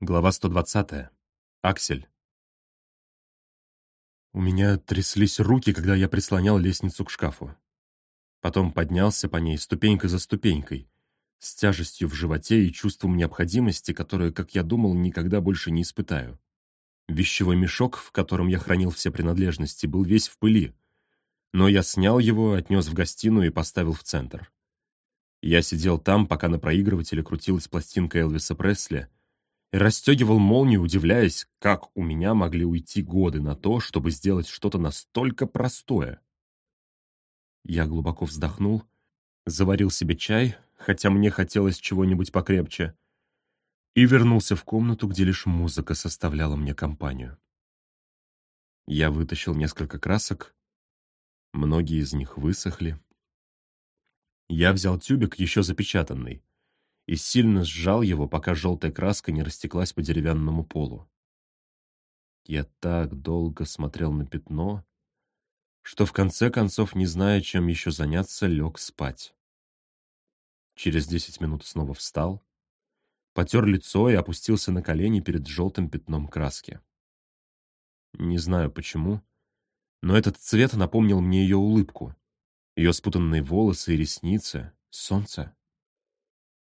Глава 120. Аксель. У меня тряслись руки, когда я прислонял лестницу к шкафу. Потом поднялся по ней ступенька за ступенькой, с тяжестью в животе и чувством необходимости, которое, как я думал, никогда больше не испытаю. Вещевой мешок, в котором я хранил все принадлежности, был весь в пыли, но я снял его, отнес в гостиную и поставил в центр. Я сидел там, пока на проигрывателе крутилась пластинка Элвиса Пресли, расстегивал молнию, удивляясь, как у меня могли уйти годы на то, чтобы сделать что-то настолько простое. Я глубоко вздохнул, заварил себе чай, хотя мне хотелось чего-нибудь покрепче, и вернулся в комнату, где лишь музыка составляла мне компанию. Я вытащил несколько красок, многие из них высохли. Я взял тюбик, еще запечатанный, и сильно сжал его, пока желтая краска не растеклась по деревянному полу. Я так долго смотрел на пятно, что в конце концов, не зная, чем еще заняться, лег спать. Через десять минут снова встал, потер лицо и опустился на колени перед желтым пятном краски. Не знаю почему, но этот цвет напомнил мне ее улыбку, ее спутанные волосы и ресницы, солнце.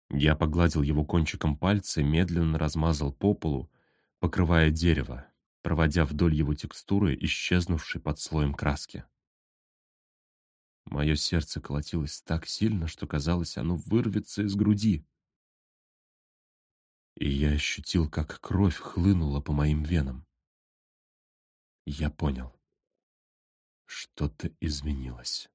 Я погладил его кончиком пальца, медленно размазал по полу, покрывая дерево, проводя вдоль его текстуры, исчезнувшей под слоем краски. Мое сердце колотилось так сильно, что казалось, оно вырвется из груди. И я ощутил, как кровь хлынула по моим венам. Я понял. Что-то изменилось.